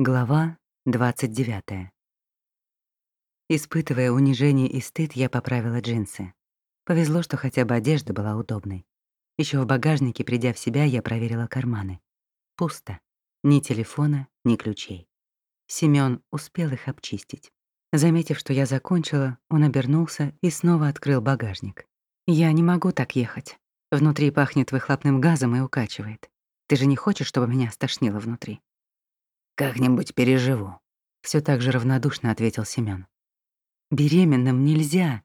Глава 29. Испытывая унижение и стыд, я поправила джинсы. Повезло, что хотя бы одежда была удобной. Еще в багажнике, придя в себя, я проверила карманы. Пусто. Ни телефона, ни ключей. Семён успел их обчистить. Заметив, что я закончила, он обернулся и снова открыл багажник. «Я не могу так ехать. Внутри пахнет выхлопным газом и укачивает. Ты же не хочешь, чтобы меня стошнило внутри?» Как-нибудь переживу. Все так же равнодушно ответил Семён. Беременным нельзя.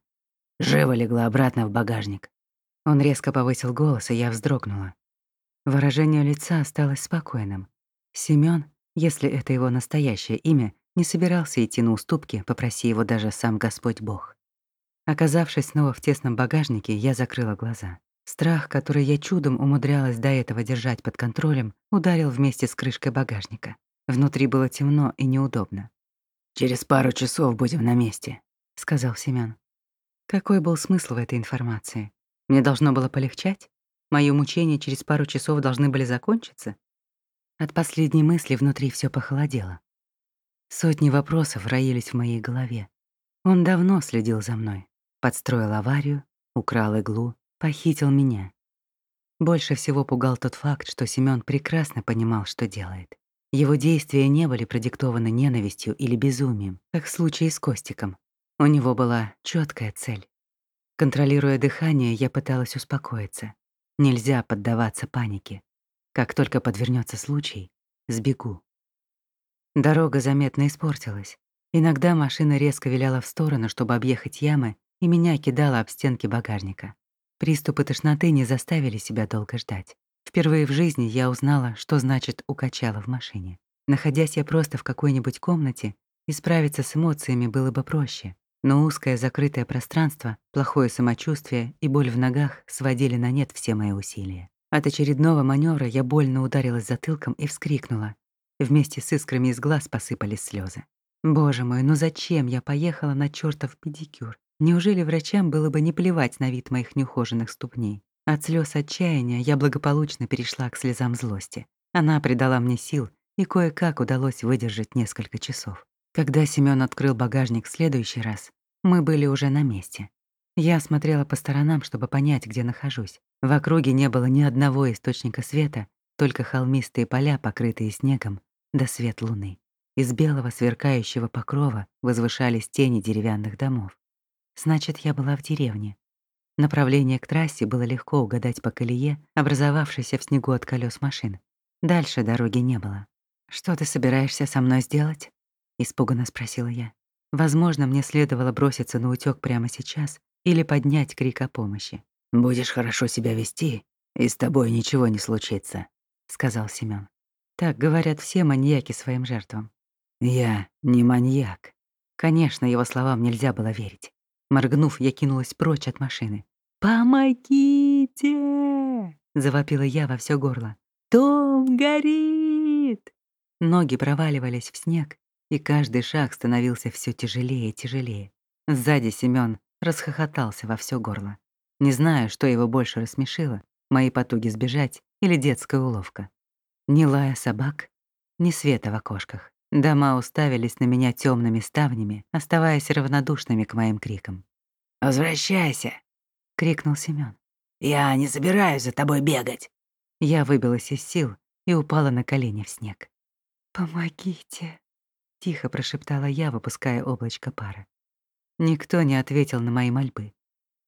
Живо легла обратно в багажник. Он резко повысил голос, и я вздрогнула. Выражение лица осталось спокойным. Семён, если это его настоящее имя, не собирался идти на уступки, попроси его даже сам Господь Бог. Оказавшись снова в тесном багажнике, я закрыла глаза. Страх, который я чудом умудрялась до этого держать под контролем, ударил вместе с крышкой багажника. Внутри было темно и неудобно. «Через пару часов будем на месте», — сказал Семён. Какой был смысл в этой информации? Мне должно было полегчать? Мои мучения через пару часов должны были закончиться? От последней мысли внутри все похолодело. Сотни вопросов роились в моей голове. Он давно следил за мной. Подстроил аварию, украл иглу, похитил меня. Больше всего пугал тот факт, что Семён прекрасно понимал, что делает. Его действия не были продиктованы ненавистью или безумием, как в случае с Костиком. У него была четкая цель. Контролируя дыхание, я пыталась успокоиться. Нельзя поддаваться панике. Как только подвернется случай, сбегу. Дорога заметно испортилась. Иногда машина резко виляла в сторону, чтобы объехать ямы, и меня кидала об стенки багажника. Приступы тошноты не заставили себя долго ждать. Впервые в жизни я узнала, что значит «укачала в машине». Находясь я просто в какой-нибудь комнате, исправиться с эмоциями было бы проще. Но узкое закрытое пространство, плохое самочувствие и боль в ногах сводили на нет все мои усилия. От очередного маневра я больно ударилась затылком и вскрикнула. Вместе с искрами из глаз посыпались слезы. Боже мой, ну зачем я поехала на чертов педикюр? Неужели врачам было бы не плевать на вид моих неухоженных ступней? От слез отчаяния я благополучно перешла к слезам злости. Она придала мне сил, и кое-как удалось выдержать несколько часов. Когда Семён открыл багажник в следующий раз, мы были уже на месте. Я смотрела по сторонам, чтобы понять, где нахожусь. В округе не было ни одного источника света, только холмистые поля, покрытые снегом, да свет луны. Из белого сверкающего покрова возвышались тени деревянных домов. Значит, я была в деревне. Направление к трассе было легко угадать по колее, образовавшейся в снегу от колес машин. Дальше дороги не было. «Что ты собираешься со мной сделать?» — испуганно спросила я. Возможно, мне следовало броситься на утёк прямо сейчас или поднять крик о помощи. «Будешь хорошо себя вести, и с тобой ничего не случится», — сказал Семён. Так говорят все маньяки своим жертвам. «Я не маньяк». Конечно, его словам нельзя было верить. Моргнув, я кинулась прочь от машины. «Помогите!» — завопила я во все горло. «Дом горит!» Ноги проваливались в снег, и каждый шаг становился все тяжелее и тяжелее. Сзади Семён расхохотался во все горло. Не знаю, что его больше рассмешило, мои потуги сбежать или детская уловка. Ни лая собак, ни света в окошках. Дома уставились на меня темными ставнями, оставаясь равнодушными к моим крикам. «Возвращайся!» — крикнул Семён. «Я не собираюсь за тобой бегать!» Я выбилась из сил и упала на колени в снег. «Помогите!» — тихо прошептала я, выпуская облачко пара. Никто не ответил на мои мольбы.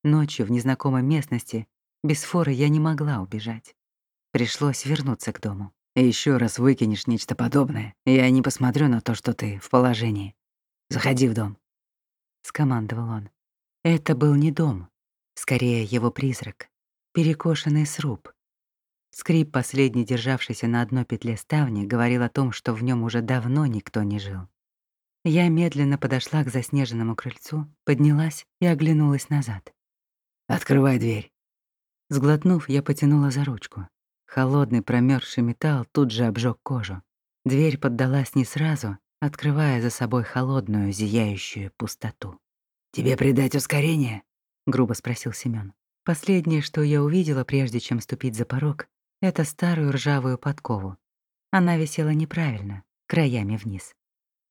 Ночью в незнакомой местности без форы я не могла убежать. Пришлось вернуться к дому. Еще раз выкинешь нечто подобное, я не посмотрю на то, что ты в положении. Заходи в дом», — скомандовал он. Это был не дом, скорее его призрак, перекошенный сруб. Скрип, последний державшийся на одной петле ставни, говорил о том, что в нем уже давно никто не жил. Я медленно подошла к заснеженному крыльцу, поднялась и оглянулась назад. «Открывай дверь». Сглотнув, я потянула за ручку. Холодный промерзший металл тут же обжег кожу. Дверь поддалась не сразу, открывая за собой холодную, зияющую пустоту. «Тебе придать ускорение?» — грубо спросил Семён. Последнее, что я увидела, прежде чем ступить за порог, это старую ржавую подкову. Она висела неправильно, краями вниз.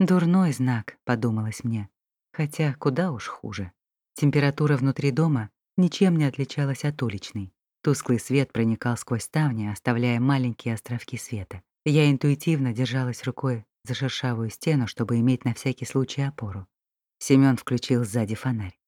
Дурной знак, подумалось мне. Хотя куда уж хуже. Температура внутри дома ничем не отличалась от уличной. Тусклый свет проникал сквозь ставни, оставляя маленькие островки света. Я интуитивно держалась рукой за шершавую стену, чтобы иметь на всякий случай опору. Семён включил сзади фонарь.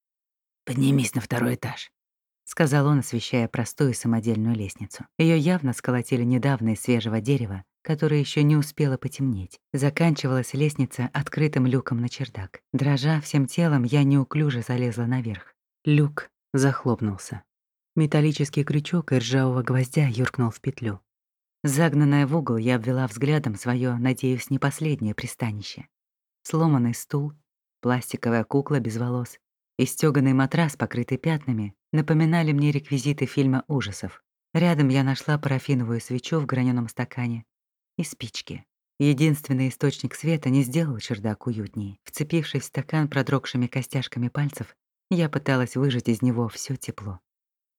«Поднимись на второй этаж», — сказал он, освещая простую самодельную лестницу. Ее явно сколотили недавно из свежего дерева, которое еще не успело потемнеть. Заканчивалась лестница открытым люком на чердак. Дрожа всем телом, я неуклюже залезла наверх. Люк захлопнулся. Металлический крючок и ржавого гвоздя юркнул в петлю. Загнанная в угол, я обвела взглядом свое, надеюсь, не последнее пристанище. Сломанный стул, пластиковая кукла без волос и стёганый матрас, покрытый пятнами, напоминали мне реквизиты фильма ужасов. Рядом я нашла парафиновую свечу в граненом стакане и спички. Единственный источник света не сделал чердак уютнее. Вцепившись в стакан продрогшими костяшками пальцев, я пыталась выжать из него всё тепло.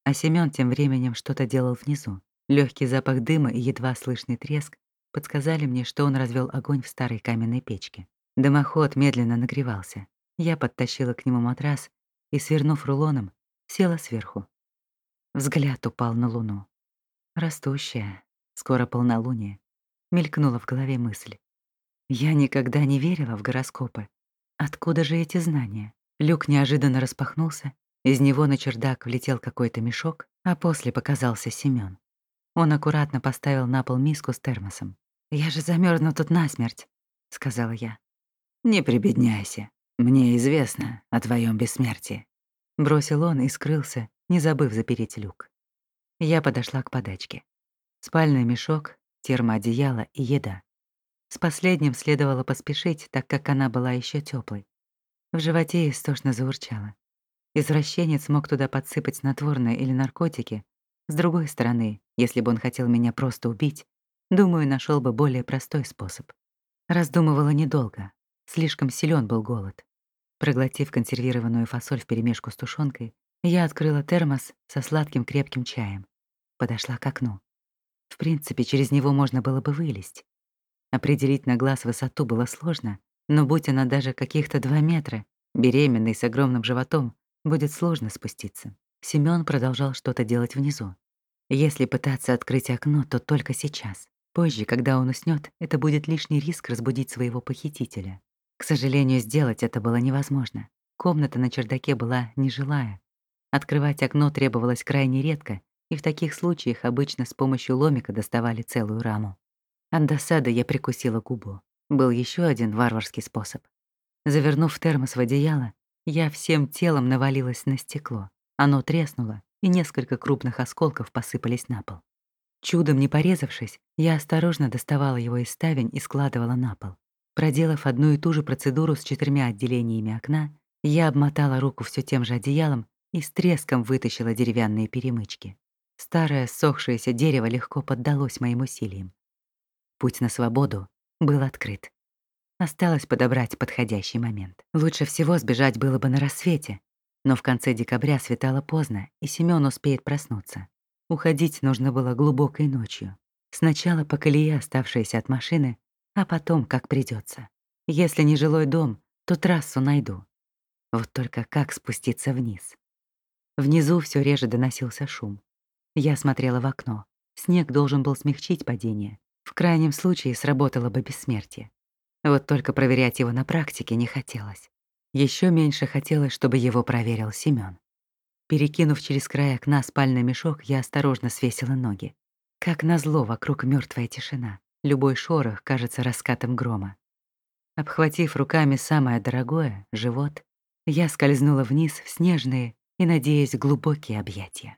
А Семён тем временем что-то делал внизу. Легкий запах дыма и едва слышный треск подсказали мне, что он развел огонь в старой каменной печке. Дымоход медленно нагревался. Я подтащила к нему матрас и, свернув рулоном, села сверху. Взгляд упал на луну. Растущая, скоро полнолуние. Мелькнула в голове мысль. Я никогда не верила в гороскопы. Откуда же эти знания? Люк неожиданно распахнулся, из него на чердак влетел какой-то мешок, а после показался Семён. Он аккуратно поставил на пол миску с термосом. «Я же замерзну тут насмерть», — сказала я. «Не прибедняйся. Мне известно о твоем бессмертии», — бросил он и скрылся, не забыв запереть люк. Я подошла к подачке. Спальный мешок, термоодеяло и еда. С последним следовало поспешить, так как она была еще теплой. В животе истошно заурчало. Извращенец мог туда подсыпать снотворное или наркотики, с другой стороны, если бы он хотел меня просто убить, думаю, нашел бы более простой способ. Раздумывала недолго. Слишком силен был голод. Проглотив консервированную фасоль вперемешку с тушенкой, я открыла термос со сладким крепким чаем. Подошла к окну. В принципе, через него можно было бы вылезть. Определить на глаз высоту было сложно, но будь она даже каких-то два метра, беременной с огромным животом, будет сложно спуститься. Семён продолжал что-то делать внизу. Если пытаться открыть окно, то только сейчас. Позже, когда он уснёт, это будет лишний риск разбудить своего похитителя. К сожалению, сделать это было невозможно. Комната на чердаке была нежилая. Открывать окно требовалось крайне редко, и в таких случаях обычно с помощью ломика доставали целую раму. От досады я прикусила губу. Был ещё один варварский способ. Завернув термос в одеяло, я всем телом навалилась на стекло. Оно треснуло, и несколько крупных осколков посыпались на пол. Чудом не порезавшись, я осторожно доставала его из ставень и складывала на пол. Проделав одну и ту же процедуру с четырьмя отделениями окна, я обмотала руку все тем же одеялом и с треском вытащила деревянные перемычки. Старое сохшееся дерево легко поддалось моим усилиям. Путь на свободу был открыт. Осталось подобрать подходящий момент. Лучше всего сбежать было бы на рассвете, но в конце декабря светало поздно, и Семён успеет проснуться. Уходить нужно было глубокой ночью. Сначала по колее, оставшейся от машины, а потом как придется. Если не жилой дом, то трассу найду. Вот только как спуститься вниз? Внизу все реже доносился шум. Я смотрела в окно. Снег должен был смягчить падение. В крайнем случае сработало бы бессмертие. Вот только проверять его на практике не хотелось. Еще меньше хотелось, чтобы его проверил Семён. Перекинув через край окна спальный мешок, я осторожно свесила ноги. Как назло, вокруг мертвая тишина. Любой шорох кажется раскатом грома. Обхватив руками самое дорогое — живот, я скользнула вниз в снежные и, надеясь, глубокие объятия.